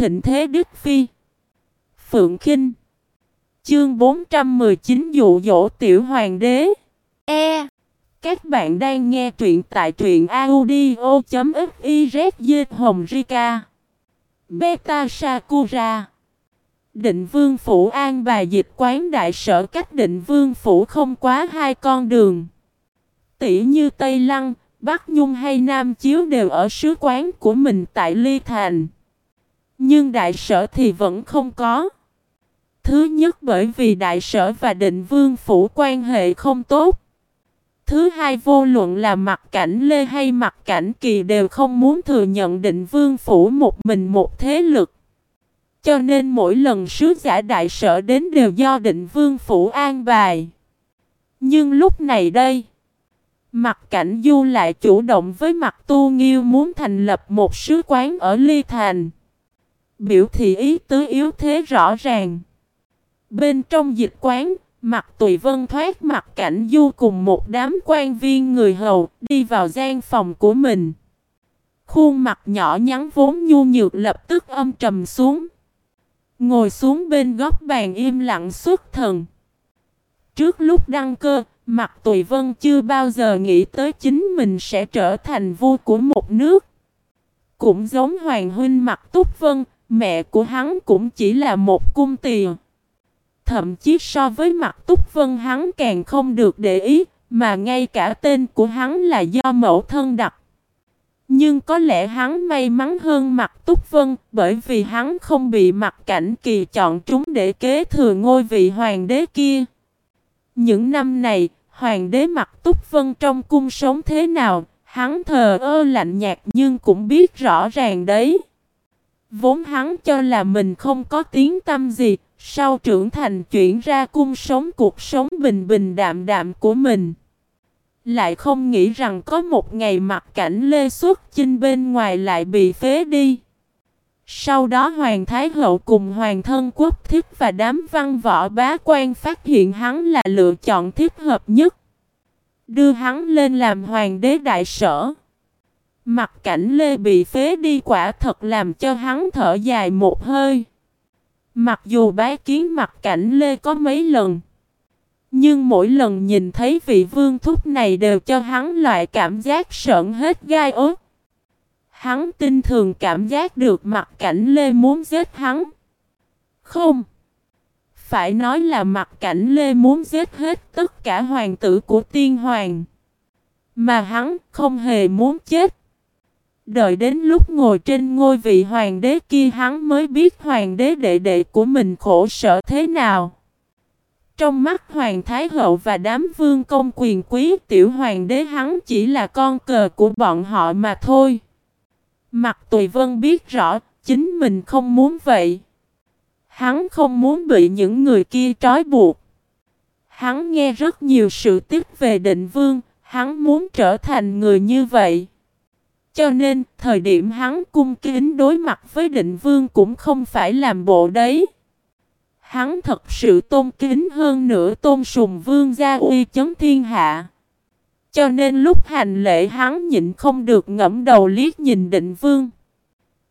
thịnh thế Đức Phi. Phượng Kinh. Chương 419 dụ dỗ tiểu hoàng đế. E. Các bạn đang nghe truyện tại truyện audio.xyz Hồng Rika. Beta Sakura. Định vương phủ an bài dịch quán đại sở cách định vương phủ không quá hai con đường. Tỷ như Tây Lăng, Bắc Nhung hay Nam Chiếu đều ở sứ quán của mình tại Ly Thành. Nhưng đại sở thì vẫn không có Thứ nhất bởi vì đại sở và định vương phủ quan hệ không tốt. Thứ hai vô luận là mặt cảnh Lê hay mặt cảnh Kỳ đều không muốn thừa nhận định vương phủ một mình một thế lực. Cho nên mỗi lần sứ giả đại sở đến đều do định vương phủ an bài. Nhưng lúc này đây, mặt cảnh Du lại chủ động với mặt tu nghiêu muốn thành lập một sứ quán ở Ly Thành. Biểu thị ý tứ yếu thế rõ ràng. Bên trong dịch quán, mặt tùy vân thoát mặt cảnh du cùng một đám quan viên người hầu đi vào gian phòng của mình. Khuôn mặt nhỏ nhắn vốn nhu nhược lập tức âm trầm xuống. Ngồi xuống bên góc bàn im lặng suốt thần. Trước lúc đăng cơ, mặt tùy vân chưa bao giờ nghĩ tới chính mình sẽ trở thành vua của một nước. Cũng giống Hoàng Huynh mặt túc vân, mẹ của hắn cũng chỉ là một cung tiền thậm chí so với mặt túc vân hắn càng không được để ý, mà ngay cả tên của hắn là do mẫu thân đặt. Nhưng có lẽ hắn may mắn hơn mặt túc vân, bởi vì hắn không bị mặt cảnh kỳ chọn chúng để kế thừa ngôi vị hoàng đế kia. Những năm này, hoàng đế mặt túc vân trong cung sống thế nào, hắn thờ ơ lạnh nhạt nhưng cũng biết rõ ràng đấy. Vốn hắn cho là mình không có tiếng tâm gì, sau trưởng thành chuyển ra cung sống cuộc sống bình bình đạm đạm của mình. Lại không nghĩ rằng có một ngày mặt cảnh Lê Xuất Chinh bên ngoài lại bị phế đi. Sau đó Hoàng Thái Hậu cùng Hoàng thân quốc thích và đám văn võ bá quan phát hiện hắn là lựa chọn thích hợp nhất. Đưa hắn lên làm Hoàng đế đại sở. Mặt cảnh Lê bị phế đi quả thật làm cho hắn thở dài một hơi. Mặc dù bái kiến mặt cảnh Lê có mấy lần, Nhưng mỗi lần nhìn thấy vị vương thúc này đều cho hắn loại cảm giác sợn hết gai ốt Hắn tin thường cảm giác được mặt cảnh Lê muốn giết hắn. Không, Phải nói là mặt cảnh Lê muốn giết hết tất cả hoàng tử của tiên hoàng, Mà hắn không hề muốn chết. Đợi đến lúc ngồi trên ngôi vị hoàng đế kia hắn mới biết hoàng đế đệ đệ của mình khổ sở thế nào. Trong mắt hoàng thái hậu và đám vương công quyền quý tiểu hoàng đế hắn chỉ là con cờ của bọn họ mà thôi. Mặt tùy vân biết rõ chính mình không muốn vậy. Hắn không muốn bị những người kia trói buộc. Hắn nghe rất nhiều sự tiếc về định vương, hắn muốn trở thành người như vậy. Cho nên, thời điểm hắn cung kính đối mặt với định vương cũng không phải làm bộ đấy. Hắn thật sự tôn kính hơn nữa tôn sùng vương gia uy chấn thiên hạ. Cho nên lúc hành lễ hắn nhịn không được ngẫm đầu liếc nhìn định vương.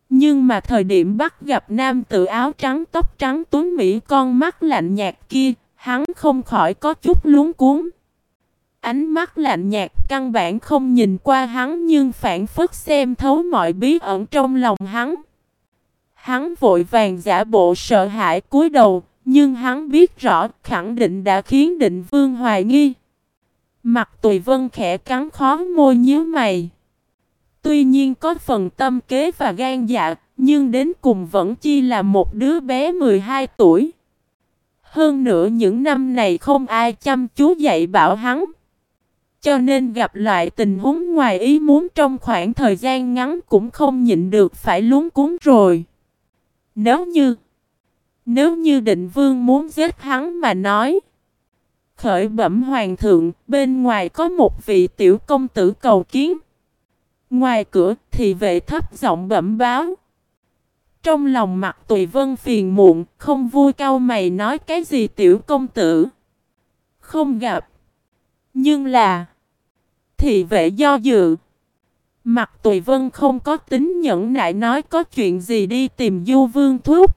Nhưng mà thời điểm bắt gặp nam tự áo trắng tóc trắng tuấn Mỹ con mắt lạnh nhạt kia, hắn không khỏi có chút luống cuốn. Ánh mắt lạnh nhạt căn bản không nhìn qua hắn nhưng phản phất xem thấu mọi bí ẩn trong lòng hắn. Hắn vội vàng giả bộ sợ hãi cúi đầu, nhưng hắn biết rõ khẳng định đã khiến định vương hoài nghi. Mặt tùy vân khẽ cắn khó môi nhíu mày. Tuy nhiên có phần tâm kế và gan dạ, nhưng đến cùng vẫn chi là một đứa bé 12 tuổi. Hơn nữa những năm này không ai chăm chú dạy bảo hắn. Cho nên gặp loại tình huống ngoài ý muốn trong khoảng thời gian ngắn cũng không nhịn được phải luống cuốn rồi. Nếu như Nếu như định vương muốn giết hắn mà nói, Khởi bẩm hoàng thượng, Bên ngoài có một vị tiểu công tử cầu kiến. Ngoài cửa thì vệ thấp giọng bẩm báo. Trong lòng mặt tùy vân phiền muộn, Không vui cao mày nói cái gì tiểu công tử. Không gặp. Nhưng là Thị vệ do dự Mặt tùy vân không có tính nhẫn nại nói có chuyện gì đi tìm du vương thuốc.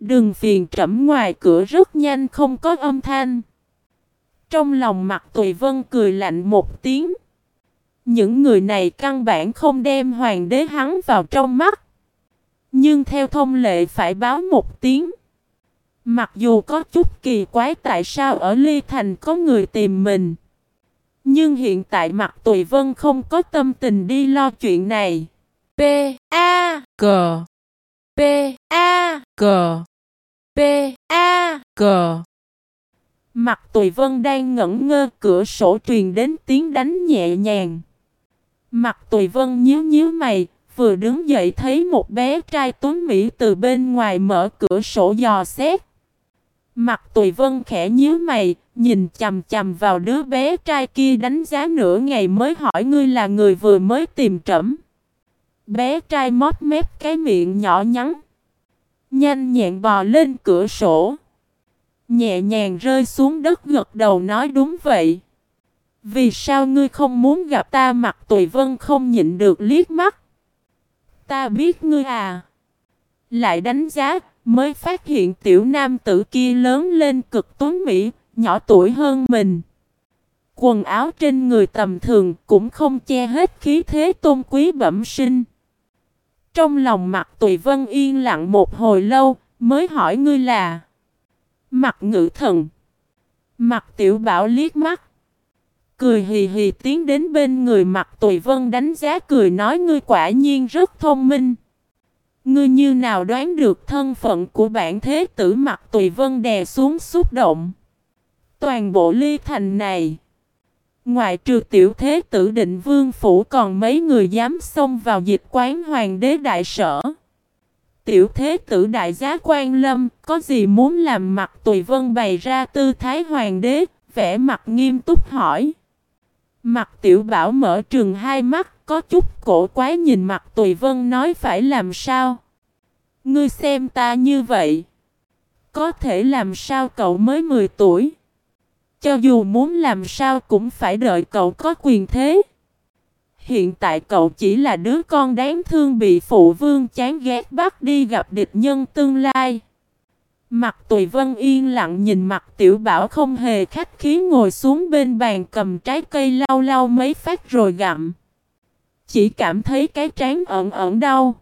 Đừng phiền trẫm ngoài cửa rất nhanh không có âm thanh. Trong lòng mặt tùy vân cười lạnh một tiếng. Những người này căn bản không đem hoàng đế hắn vào trong mắt. Nhưng theo thông lệ phải báo một tiếng. Mặc dù có chút kỳ quái tại sao ở Ly Thành có người tìm mình. Nhưng hiện tại mặt Tùy Vân không có tâm tình đi lo chuyện này. P A C P A C P A C Mặt Tùy Vân đang ngẩn ngơ cửa sổ truyền đến tiếng đánh nhẹ nhàng. Mặt Tùy Vân nhíu nhíu mày, vừa đứng dậy thấy một bé trai tuấn Mỹ từ bên ngoài mở cửa sổ dò xét. Mặt Tùy Vân khẽ nhíu mày, nhìn chầm chầm vào đứa bé trai kia đánh giá nửa ngày mới hỏi ngươi là người vừa mới tìm trẫm. Bé trai mót mép cái miệng nhỏ nhắn. Nhanh nhẹn bò lên cửa sổ. Nhẹ nhàng rơi xuống đất gật đầu nói đúng vậy. Vì sao ngươi không muốn gặp ta mặt Tùy Vân không nhịn được liếc mắt. Ta biết ngươi à. Lại đánh giá, mới phát hiện tiểu nam tử kia lớn lên cực tuấn Mỹ, nhỏ tuổi hơn mình. Quần áo trên người tầm thường cũng không che hết khí thế tôn quý bẩm sinh. Trong lòng mặt Tùy Vân yên lặng một hồi lâu, mới hỏi ngươi là Mặt ngự thần Mặt tiểu bảo liếc mắt Cười hì hì tiến đến bên người mặt Tùy Vân đánh giá cười nói ngươi quả nhiên rất thông minh Ngươi như nào đoán được thân phận của bản thế tử mặt Tùy Vân đè xuống xúc động Toàn bộ ly thành này Ngoại trừ tiểu thế tử định vương phủ còn mấy người dám xông vào dịch quán hoàng đế đại sở. Tiểu thế tử đại giá quan lâm có gì muốn làm mặt tùy vân bày ra tư thái hoàng đế, vẻ mặt nghiêm túc hỏi. Mặt tiểu bảo mở trường hai mắt có chút cổ quái nhìn mặt tùy vân nói phải làm sao. Ngươi xem ta như vậy. Có thể làm sao cậu mới 10 tuổi. Cho dù muốn làm sao cũng phải đợi cậu có quyền thế. Hiện tại cậu chỉ là đứa con đáng thương bị phụ vương chán ghét bắt đi gặp địch nhân tương lai. Mặt tùy vân yên lặng nhìn mặt tiểu bảo không hề khách khí ngồi xuống bên bàn cầm trái cây lau lau mấy phát rồi gặm. Chỉ cảm thấy cái trán ẩn ẩn đau.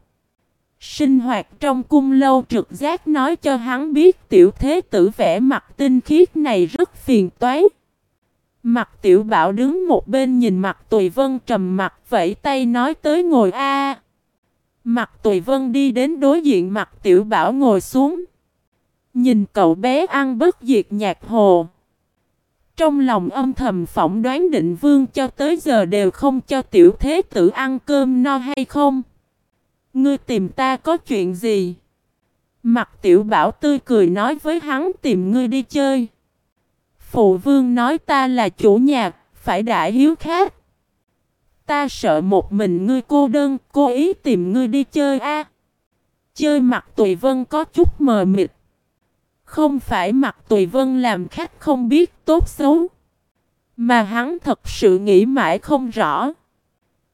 Sinh hoạt trong cung lâu trực giác nói cho hắn biết tiểu thế tử vẽ mặt tinh khiết này rất phiền toái. Mặt tiểu bảo đứng một bên nhìn mặt tùy vân trầm mặt vẫy tay nói tới ngồi a. Mặt tùy vân đi đến đối diện mặt tiểu bảo ngồi xuống. Nhìn cậu bé ăn bất diệt nhạc hồ. Trong lòng âm thầm phỏng đoán định vương cho tới giờ đều không cho tiểu thế tử ăn cơm no hay không. Ngươi tìm ta có chuyện gì? Mặt tiểu bảo tươi cười nói với hắn tìm ngươi đi chơi. Phụ vương nói ta là chủ nhà, phải đại hiếu khác. Ta sợ một mình ngươi cô đơn, cố ý tìm ngươi đi chơi a. Chơi mặt tùy vân có chút mờ mịt. Không phải mặt tùy vân làm khách không biết tốt xấu. Mà hắn thật sự nghĩ mãi không rõ.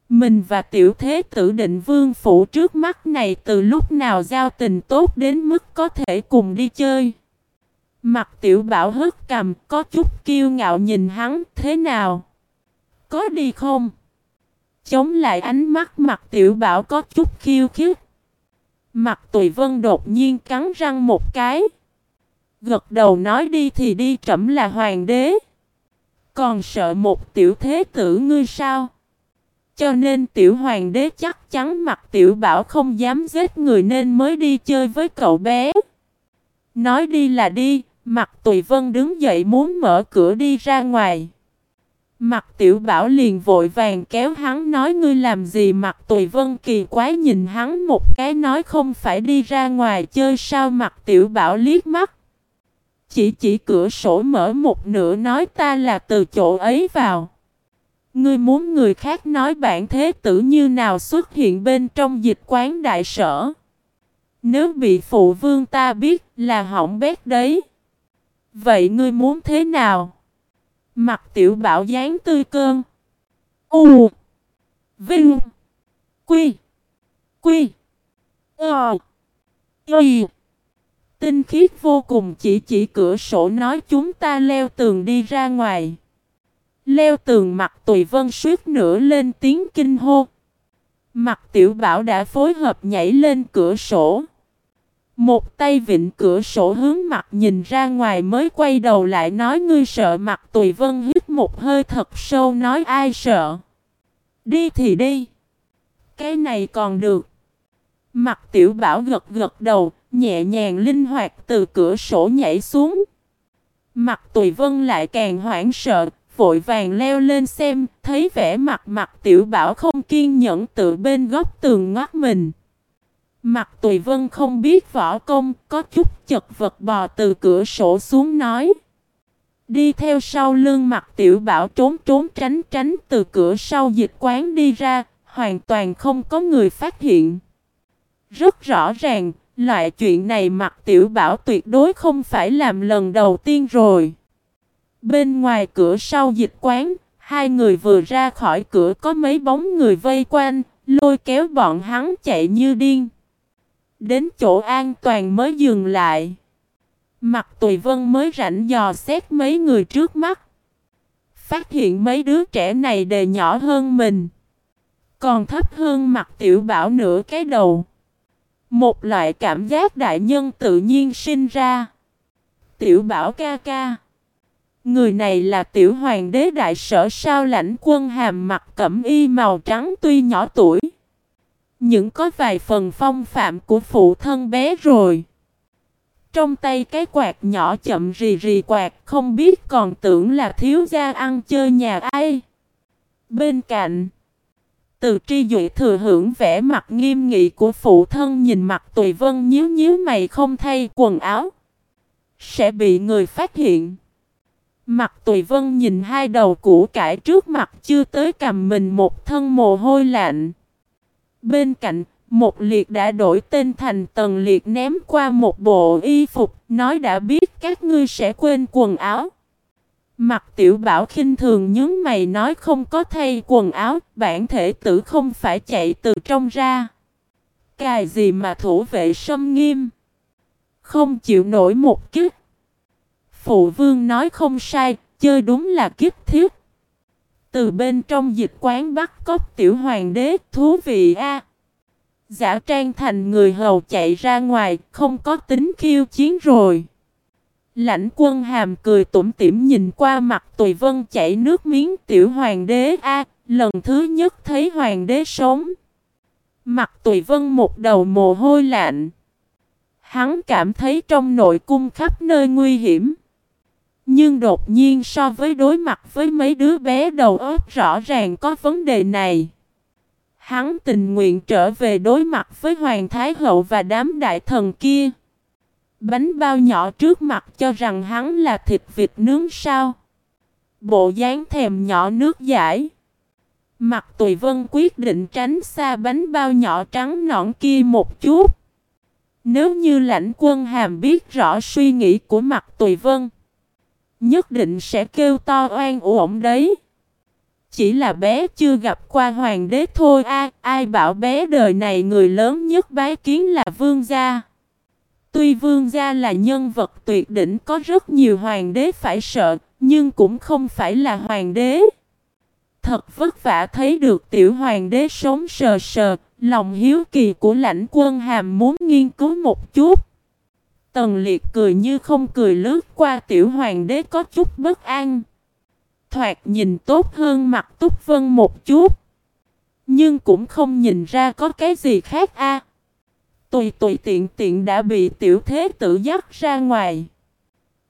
Mình và tiểu thế tử định vương phủ trước mắt này từ lúc nào giao tình tốt đến mức có thể cùng đi chơi. Mặt tiểu bảo hớt cầm, có chút kiêu ngạo nhìn hắn, thế nào? Có đi không? Chống lại ánh mắt mặt tiểu bảo có chút khiêu khích. Mặt tùy vân đột nhiên cắn răng một cái. Gật đầu nói đi thì đi trẫm là hoàng đế. Còn sợ một tiểu thế tử ngươi sao? Cho nên tiểu hoàng đế chắc chắn mặt tiểu bảo không dám giết người nên mới đi chơi với cậu bé. Nói đi là đi, mặt tùy vân đứng dậy muốn mở cửa đi ra ngoài. Mặt tiểu bảo liền vội vàng kéo hắn nói ngươi làm gì mặt tùy vân kỳ quái nhìn hắn một cái nói không phải đi ra ngoài chơi sao mặt tiểu bảo liếc mắt. Chỉ chỉ cửa sổ mở một nửa nói ta là từ chỗ ấy vào. Ngươi muốn người khác nói bản thế tử như nào xuất hiện bên trong dịch quán đại sở. Nếu bị phụ vương ta biết là hỏng bét đấy. Vậy ngươi muốn thế nào? Mặt tiểu bảo dáng tươi cơn. U. Vinh. Quy. Quy. Ờ. Y. Tinh khiết vô cùng chỉ chỉ cửa sổ nói chúng ta leo tường đi ra ngoài. Leo tường mặt tùy vân suýt nữa lên tiếng kinh hô. Mặt tiểu bảo đã phối hợp nhảy lên cửa sổ. Một tay vịnh cửa sổ hướng mặt nhìn ra ngoài mới quay đầu lại nói ngươi sợ mặt tùy vân hít một hơi thật sâu nói ai sợ. Đi thì đi. Cái này còn được. Mặt tiểu bảo gật gật đầu, nhẹ nhàng linh hoạt từ cửa sổ nhảy xuống. Mặt tùy vân lại càng hoảng sợ, vội vàng leo lên xem, thấy vẻ mặt mặt tiểu bảo không kiên nhẫn tự bên góc tường ngót mình. Mặt tùy vân không biết võ công, có chút chật vật bò từ cửa sổ xuống nói. Đi theo sau lưng mặt tiểu bảo trốn trốn tránh tránh từ cửa sau dịch quán đi ra, hoàn toàn không có người phát hiện. Rất rõ ràng, loại chuyện này mặt tiểu bảo tuyệt đối không phải làm lần đầu tiên rồi. Bên ngoài cửa sau dịch quán, hai người vừa ra khỏi cửa có mấy bóng người vây quanh, lôi kéo bọn hắn chạy như điên. Đến chỗ an toàn mới dừng lại. Mặt tùy vân mới rảnh dò xét mấy người trước mắt. Phát hiện mấy đứa trẻ này đều nhỏ hơn mình. Còn thấp hơn mặt tiểu bảo nửa cái đầu. Một loại cảm giác đại nhân tự nhiên sinh ra. Tiểu bảo ca ca. Người này là tiểu hoàng đế đại sở sao lãnh quân hàm mặt cẩm y màu trắng tuy nhỏ tuổi. Nhưng có vài phần phong phạm của phụ thân bé rồi. Trong tay cái quạt nhỏ chậm rì rì quạt không biết còn tưởng là thiếu gia ăn chơi nhà ai. Bên cạnh, từ tri dụy thừa hưởng vẻ mặt nghiêm nghị của phụ thân nhìn mặt tùy vân nhíu nhíu mày không thay quần áo. Sẽ bị người phát hiện. Mặt tùy vân nhìn hai đầu củ cải trước mặt chưa tới cầm mình một thân mồ hôi lạnh. Bên cạnh, một liệt đã đổi tên thành tần liệt ném qua một bộ y phục, nói đã biết các ngươi sẽ quên quần áo. Mặt tiểu bảo khinh thường nhướng mày nói không có thay quần áo, bản thể tử không phải chạy từ trong ra. Cài gì mà thủ vệ sâm nghiêm. Không chịu nổi một kiếp. Phụ vương nói không sai, chơi đúng là kiếp thiết. Từ bên trong dịch quán bắt cóc tiểu hoàng đế thú vị a. Giả trang thành người hầu chạy ra ngoài, không có tính khiêu chiến rồi. Lãnh quân hàm cười tủm tỉm nhìn qua mặt tùy vân chảy nước miếng tiểu hoàng đế a, lần thứ nhất thấy hoàng đế sống. Mặt tùy vân một đầu mồ hôi lạnh. Hắn cảm thấy trong nội cung khắp nơi nguy hiểm. Nhưng đột nhiên so với đối mặt với mấy đứa bé đầu óc rõ ràng có vấn đề này. Hắn tình nguyện trở về đối mặt với Hoàng Thái Hậu và đám đại thần kia. Bánh bao nhỏ trước mặt cho rằng hắn là thịt vịt nướng sao. Bộ dáng thèm nhỏ nước giải. Mặt tùy vân quyết định tránh xa bánh bao nhỏ trắng nõn kia một chút. Nếu như lãnh quân hàm biết rõ suy nghĩ của mặt tùy vân. Nhất định sẽ kêu to oan uổng đấy. Chỉ là bé chưa gặp qua hoàng đế thôi a, ai bảo bé đời này người lớn nhất bái kiến là vương gia. Tuy vương gia là nhân vật tuyệt đỉnh có rất nhiều hoàng đế phải sợ, nhưng cũng không phải là hoàng đế. Thật vất vả thấy được tiểu hoàng đế sống sờ sờ, lòng hiếu kỳ của lãnh quân hàm muốn nghiên cứu một chút. Tần liệt cười như không cười lướt qua tiểu hoàng đế có chút bất an. Thoạt nhìn tốt hơn mặt túc vân một chút. Nhưng cũng không nhìn ra có cái gì khác a. Tùy tùy tiện tiện đã bị tiểu thế tử dắt ra ngoài.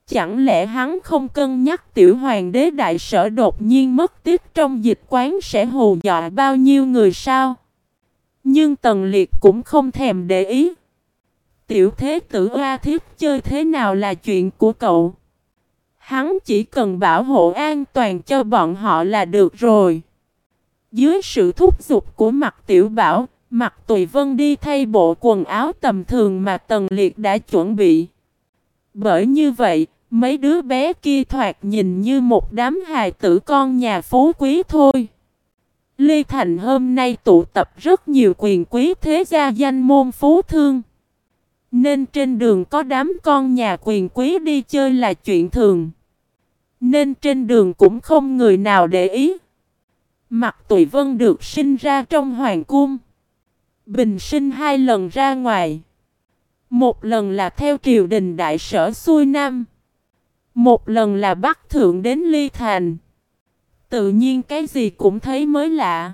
Chẳng lẽ hắn không cân nhắc tiểu hoàng đế đại sở đột nhiên mất tiếp trong dịch quán sẽ hù dọa bao nhiêu người sao? Nhưng Tần Liệt cũng không thèm để ý. Tiểu thế tử oa thiếp chơi thế nào là chuyện của cậu. Hắn chỉ cần bảo hộ an toàn cho bọn họ là được rồi. Dưới sự thúc giục của mặt tiểu bảo, mặc tùy vân đi thay bộ quần áo tầm thường mà Tần Liệt đã chuẩn bị. Bởi như vậy, mấy đứa bé kia thoạt nhìn như một đám hài tử con nhà phú quý thôi. Ly Thành hôm nay tụ tập rất nhiều quyền quý thế gia danh môn phú thương. Nên trên đường có đám con nhà quyền quý đi chơi là chuyện thường. Nên trên đường cũng không người nào để ý. Mặt Tùy Vân được sinh ra trong hoàng cung. Bình sinh hai lần ra ngoài. Một lần là theo triều đình đại sở xuôi Nam. Một lần là bắt thượng đến Ly Thành. Tự nhiên cái gì cũng thấy mới lạ.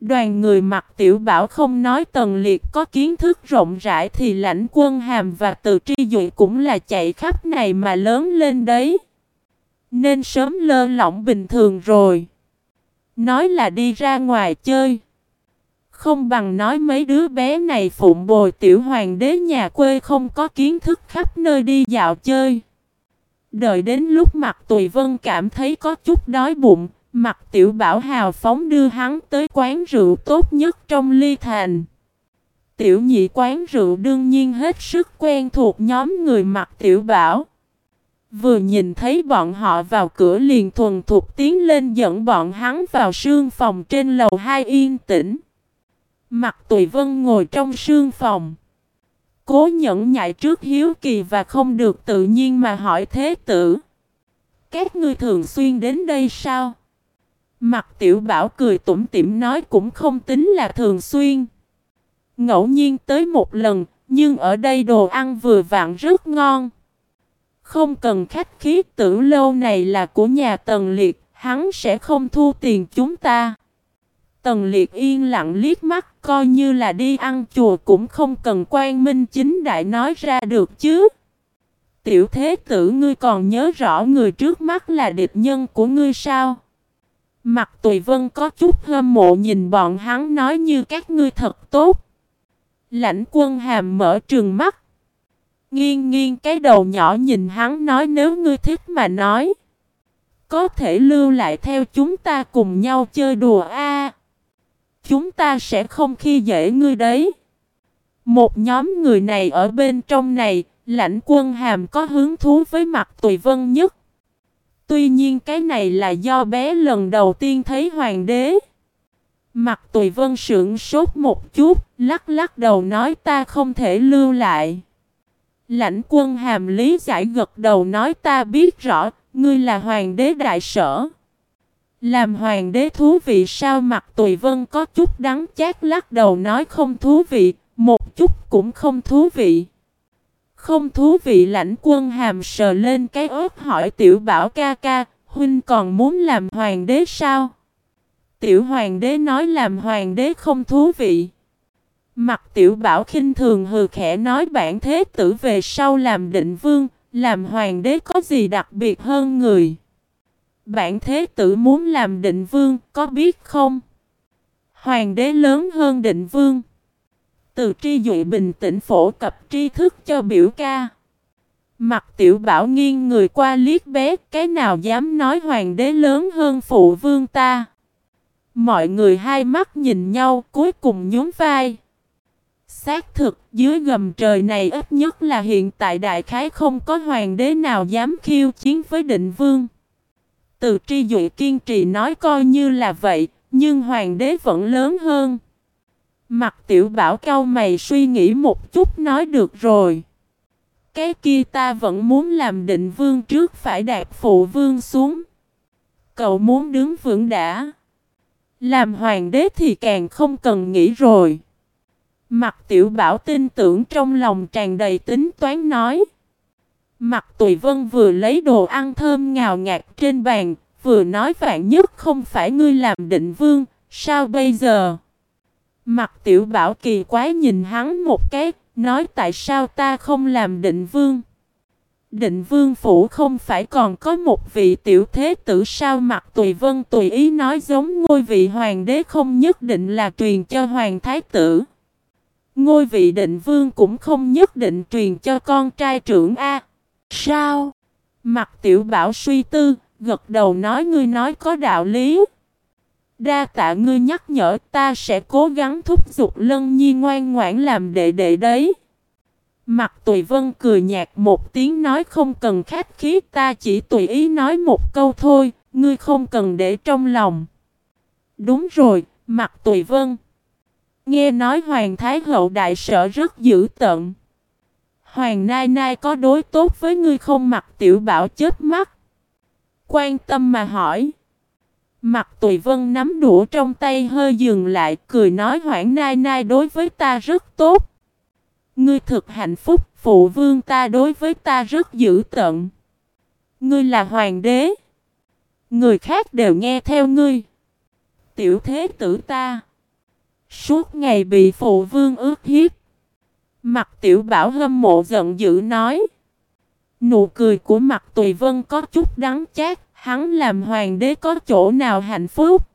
Đoàn người mặc tiểu bảo không nói tần liệt có kiến thức rộng rãi thì lãnh quân hàm và từ tri dụ cũng là chạy khắp này mà lớn lên đấy. Nên sớm lơ lỏng bình thường rồi. Nói là đi ra ngoài chơi. Không bằng nói mấy đứa bé này phụng bồi tiểu hoàng đế nhà quê không có kiến thức khắp nơi đi dạo chơi. Đợi đến lúc mặt Tùy Vân cảm thấy có chút đói bụng, mặt tiểu bảo hào phóng đưa hắn tới quán rượu tốt nhất trong ly thành. Tiểu nhị quán rượu đương nhiên hết sức quen thuộc nhóm người mặt tiểu bảo. Vừa nhìn thấy bọn họ vào cửa liền thuần thục tiến lên dẫn bọn hắn vào sương phòng trên lầu hai yên tĩnh. Mặt Tùy Vân ngồi trong sương phòng. Cố nhẫn nhại trước hiếu kỳ và không được tự nhiên mà hỏi thế tử. Các ngươi thường xuyên đến đây sao? Mặt tiểu bảo cười tủm tỉm nói cũng không tính là thường xuyên. Ngẫu nhiên tới một lần, nhưng ở đây đồ ăn vừa vặn rất ngon. Không cần khách khí tử lâu này là của nhà Tần Liệt, hắn sẽ không thu tiền chúng ta. Tần Liệt yên lặng liếc mắt, coi như là đi ăn chùa cũng không cần quan minh chính đại nói ra được chứ. Tiểu thế tử, ngươi còn nhớ rõ người trước mắt là địch nhân của ngươi sao? Mặt tùy vân có chút hâm mộ nhìn bọn hắn nói như các ngươi thật tốt. Lãnh quân hàm mở trường mắt. Nghiêng nghiêng cái đầu nhỏ nhìn hắn nói nếu ngươi thích mà nói. Có thể lưu lại theo chúng ta cùng nhau chơi đùa a chúng ta sẽ không khi dễ ngươi đấy. Một nhóm người này ở bên trong này, lãnh quân hàm có hứng thú với mặt tùy vân nhất. Tuy nhiên cái này là do bé lần đầu tiên thấy hoàng đế. Mặt tùy vân sững sốt một chút, lắc lắc đầu nói ta không thể lưu lại. Lãnh quân hàm lý giải gật đầu nói ta biết rõ, ngươi là hoàng đế đại sở. Làm hoàng đế thú vị sao mặt tùy vân có chút đắng chát lắc đầu nói không thú vị, một chút cũng không thú vị. Không thú vị lãnh quân hàm sờ lên cái ớt hỏi tiểu bảo ca ca, huynh còn muốn làm hoàng đế sao? Tiểu hoàng đế nói làm hoàng đế không thú vị. Mặt tiểu bảo khinh thường hừ khẽ nói bản thế tử về sau làm định vương, làm hoàng đế có gì đặc biệt hơn người. Bản thế tử muốn làm định vương, có biết không? Hoàng đế lớn hơn định vương. Từ tri dụy bình tĩnh phổ cập tri thức cho biểu ca. Mặt tiểu bảo nghiêng người qua liếc bé, cái nào dám nói hoàng đế lớn hơn phụ vương ta. Mọi người hai mắt nhìn nhau cuối cùng nhún vai. Xác thực dưới gầm trời này ít nhất là hiện tại đại khái không có hoàng đế nào dám khiêu chiến với định vương. Từ tri dụ kiên trì nói coi như là vậy, nhưng hoàng đế vẫn lớn hơn. Mặt tiểu bảo cao mày suy nghĩ một chút nói được rồi. Cái kia ta vẫn muốn làm định vương trước phải đạt phụ vương xuống. Cậu muốn đứng vững đã. Làm hoàng đế thì càng không cần nghĩ rồi. Mặt tiểu bảo tin tưởng trong lòng tràn đầy tính toán nói. Mặt tùy vân vừa lấy đồ ăn thơm ngào ngạt trên bàn, vừa nói vạn nhất không phải ngươi làm định vương, sao bây giờ? Mặt tiểu bảo kỳ quái nhìn hắn một cái, nói tại sao ta không làm định vương? Định vương phủ không phải còn có một vị tiểu thế tử sao mặt tùy vân tùy ý nói giống ngôi vị hoàng đế không nhất định là truyền cho hoàng thái tử. Ngôi vị định vương cũng không nhất định truyền cho con trai trưởng A. Sao? Mặt tiểu bảo suy tư, gật đầu nói ngươi nói có đạo lý. Đa tạ ngươi nhắc nhở ta sẽ cố gắng thúc giục lân nhi ngoan ngoãn làm đệ đệ đấy. Mặt tùy vân cười nhạt một tiếng nói không cần khách khí ta chỉ tùy ý nói một câu thôi, ngươi không cần để trong lòng. Đúng rồi, mặt tùy vân. Nghe nói Hoàng Thái Hậu Đại Sở rất dữ tận. Hoàng Nai Nai có đối tốt với ngươi không Mặc tiểu bảo chết mắt. Quan tâm mà hỏi. Mặt tùy vân nắm đũa trong tay hơi dừng lại cười nói Hoàng Nai Nai đối với ta rất tốt. Ngươi thực hạnh phúc, phụ vương ta đối với ta rất dữ tận. Ngươi là hoàng đế. Người khác đều nghe theo ngươi. Tiểu thế tử ta. Suốt ngày bị phụ vương ước hiếp. Mặt tiểu bảo hâm mộ giận dữ nói. Nụ cười của mặt tùy vân có chút đắng chát. Hắn làm hoàng đế có chỗ nào hạnh phúc.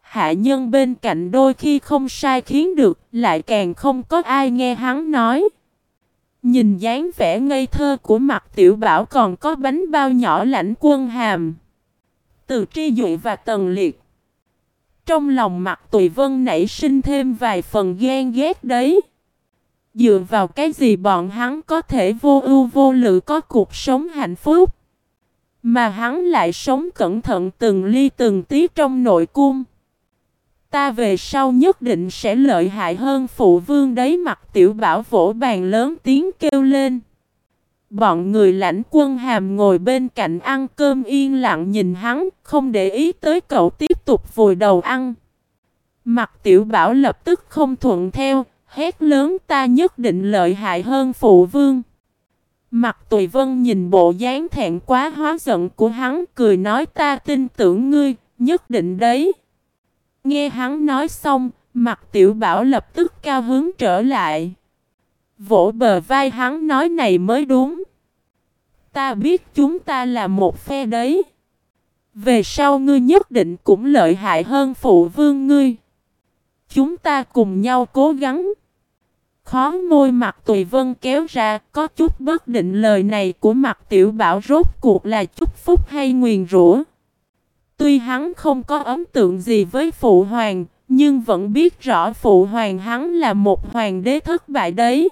Hạ nhân bên cạnh đôi khi không sai khiến được. Lại càng không có ai nghe hắn nói. Nhìn dáng vẻ ngây thơ của mặt tiểu bảo còn có bánh bao nhỏ lãnh quân hàm. Từ tri dụ và tần liệt. Trong lòng mặt tùy vân nảy sinh thêm vài phần ghen ghét đấy. Dựa vào cái gì bọn hắn có thể vô ưu vô lự có cuộc sống hạnh phúc. Mà hắn lại sống cẩn thận từng ly từng tí trong nội cung. Ta về sau nhất định sẽ lợi hại hơn phụ vương đấy mặt tiểu bảo vỗ bàn lớn tiếng kêu lên. Bọn người lãnh quân hàm ngồi bên cạnh ăn cơm yên lặng nhìn hắn, không để ý tới cậu tiếp tục vùi đầu ăn. Mặt tiểu bảo lập tức không thuận theo, hét lớn ta nhất định lợi hại hơn phụ vương. Mặt tùy vân nhìn bộ dáng thẹn quá hóa giận của hắn cười nói ta tin tưởng ngươi, nhất định đấy. Nghe hắn nói xong, mặt tiểu bảo lập tức cao hướng trở lại. Vỗ bờ vai hắn nói này mới đúng. Ta biết chúng ta là một phe đấy. Về sau ngươi nhất định cũng lợi hại hơn phụ vương ngươi. Chúng ta cùng nhau cố gắng. Khó môi mặt tùy vân kéo ra, có chút bất định lời này của mặt tiểu bảo rốt cuộc là chúc phúc hay nguyền rủa. Tuy hắn không có ấn tượng gì với phụ hoàng, nhưng vẫn biết rõ phụ hoàng hắn là một hoàng đế thất bại đấy.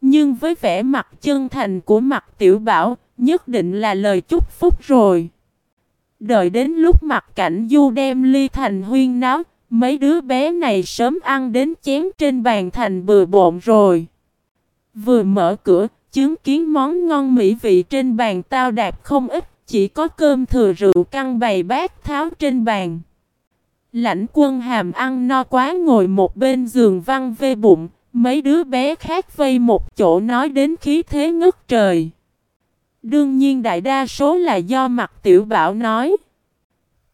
Nhưng với vẻ mặt chân thành của mặt tiểu bảo, nhất định là lời chúc phúc rồi. Đợi đến lúc mặt cảnh du đem ly thành huyên náo, mấy đứa bé này sớm ăn đến chén trên bàn thành bừa bộn rồi. Vừa mở cửa, chứng kiến món ngon mỹ vị trên bàn tao đạp không ít, chỉ có cơm thừa rượu căng bày bát tháo trên bàn. Lãnh quân hàm ăn no quá ngồi một bên giường văn vê bụng, mấy đứa bé khác vây một chỗ nói đến khí thế ngất trời. Đương nhiên đại đa số là do mặt tiểu bảo nói.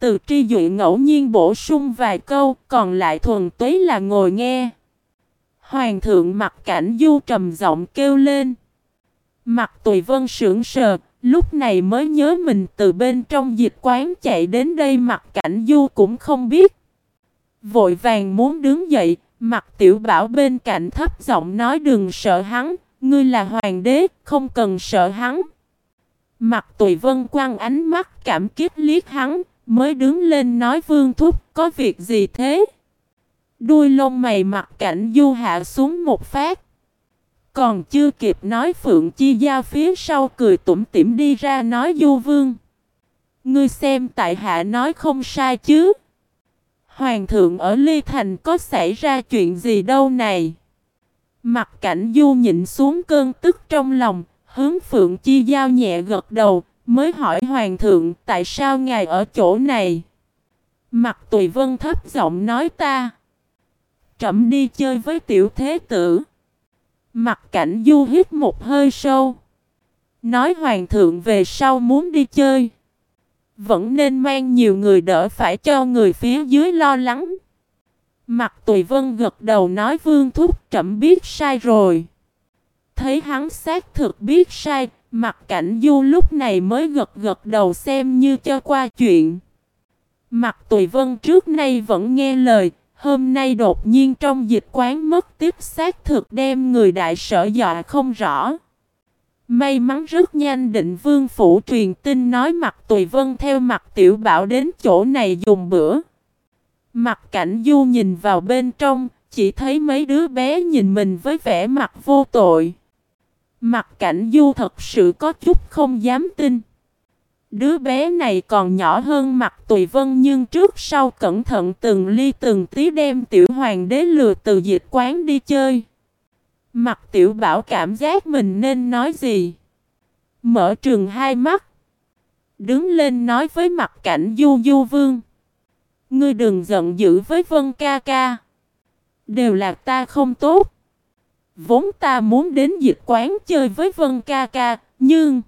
Từ tri dụ ngẫu nhiên bổ sung vài câu, còn lại thuần túy là ngồi nghe. Hoàng thượng mặt cảnh du trầm giọng kêu lên. Mặt tùy vân sững sờ, lúc này mới nhớ mình từ bên trong dịch quán chạy đến đây mặt cảnh du cũng không biết. Vội vàng muốn đứng dậy, mặt tiểu bảo bên cạnh thấp giọng nói đừng sợ hắn, ngươi là hoàng đế, không cần sợ hắn. Mặt tùy vân quăng ánh mắt cảm kích liếc hắn, mới đứng lên nói vương thúc có việc gì thế? Đuôi lông mày mặt cảnh du hạ xuống một phát. Còn chưa kịp nói Phượng Chi Giao phía sau cười tủm tỉm đi ra nói du vương. Ngươi xem tại hạ nói không sai chứ. Hoàng thượng ở Ly Thành có xảy ra chuyện gì đâu này. Mặt cảnh du nhịn xuống cơn tức trong lòng, hướng Phượng Chi Giao nhẹ gật đầu, mới hỏi Hoàng thượng tại sao ngài ở chỗ này. Mặt tùy vân thấp giọng nói ta. Trẫm đi chơi với tiểu thế tử. Mặt cảnh du hít một hơi sâu. Nói hoàng thượng về sau muốn đi chơi. Vẫn nên mang nhiều người đỡ phải cho người phía dưới lo lắng. Mặt tùy vân gật đầu nói vương thúc trẫm biết sai rồi. Thấy hắn xác thực biết sai, mặt cảnh du lúc này mới gật gật đầu xem như cho qua chuyện. Mặt tùy vân trước nay vẫn nghe lời, Hôm nay đột nhiên trong dịch quán mất tiếp xác thực đem người đại sở dọa không rõ. May mắn rất nhanh định vương phủ truyền tin nói mặt tùy vân theo mặt tiểu bảo đến chỗ này dùng bữa. Mặt cảnh du nhìn vào bên trong, chỉ thấy mấy đứa bé nhìn mình với vẻ mặt vô tội. Mặt cảnh du thật sự có chút không dám tin. Đứa bé này còn nhỏ hơn mặt tùy vân nhưng trước sau cẩn thận từng ly từng tí đem tiểu hoàng đế lừa từ dịch quán đi chơi. Mặt tiểu bảo cảm giác mình nên nói gì. Mở trường hai mắt. Đứng lên nói với mặt cảnh du du vương. Ngươi đừng giận dữ với vân ca ca. Đều là ta không tốt. Vốn ta muốn đến dịch quán chơi với vân ca ca. Nhưng.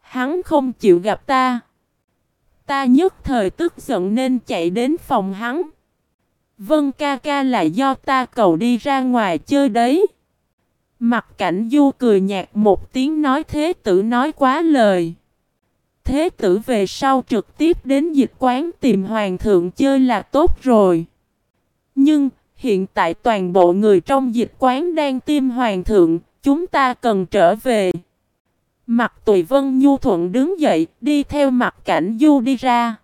Hắn không chịu gặp ta. Ta nhất thời tức giận nên chạy đến phòng hắn. Vân ca ca là do ta cầu đi ra ngoài chơi đấy. Mặt cảnh du cười nhạt một tiếng nói thế tử nói quá lời. Thế tử về sau trực tiếp đến dịch quán tìm hoàng thượng chơi là tốt rồi. Nhưng, hiện tại toàn bộ người trong dịch quán đang tiêm hoàng thượng, chúng ta cần trở về. Mặt tùy vân nhu thuận đứng dậy, đi theo mặt cảnh du đi ra.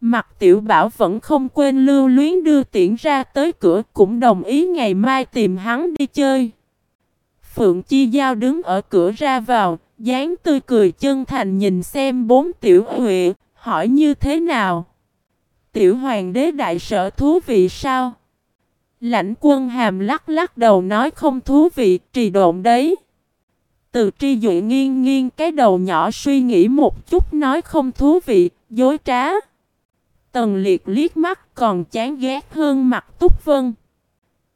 Mặt tiểu bảo vẫn không quên lưu luyến đưa tiễn ra tới cửa cũng đồng ý ngày mai tìm hắn đi chơi. Phượng Chi Giao đứng ở cửa ra vào, dáng tươi cười chân thành nhìn xem bốn tiểu huệ, hỏi như thế nào? Tiểu hoàng đế đại sở thú vị sao? Lãnh quân hàm lắc lắc đầu nói không thú vị, trì độn đấy. Từ tri dụy nghiêng nghiêng cái đầu nhỏ suy nghĩ một chút nói không thú vị, dối trá. Tần liệt liếc mắt còn chán ghét hơn mặt túc vân.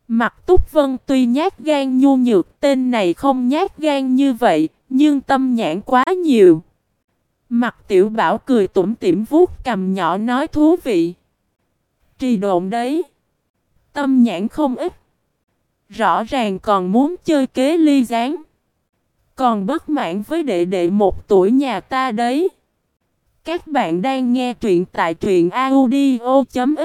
Mặt túc vân tuy nhát gan nhu nhược tên này không nhát gan như vậy, nhưng tâm nhãn quá nhiều. Mặt tiểu bảo cười tủm tỉm vuốt cầm nhỏ nói thú vị. Trì độn đấy. Tâm nhãn không ít. Rõ ràng còn muốn chơi kế ly gián. Còn bất mãn với đệ đệ một tuổi nhà ta đấy. Các bạn đang nghe truyện tại truyện audio.fif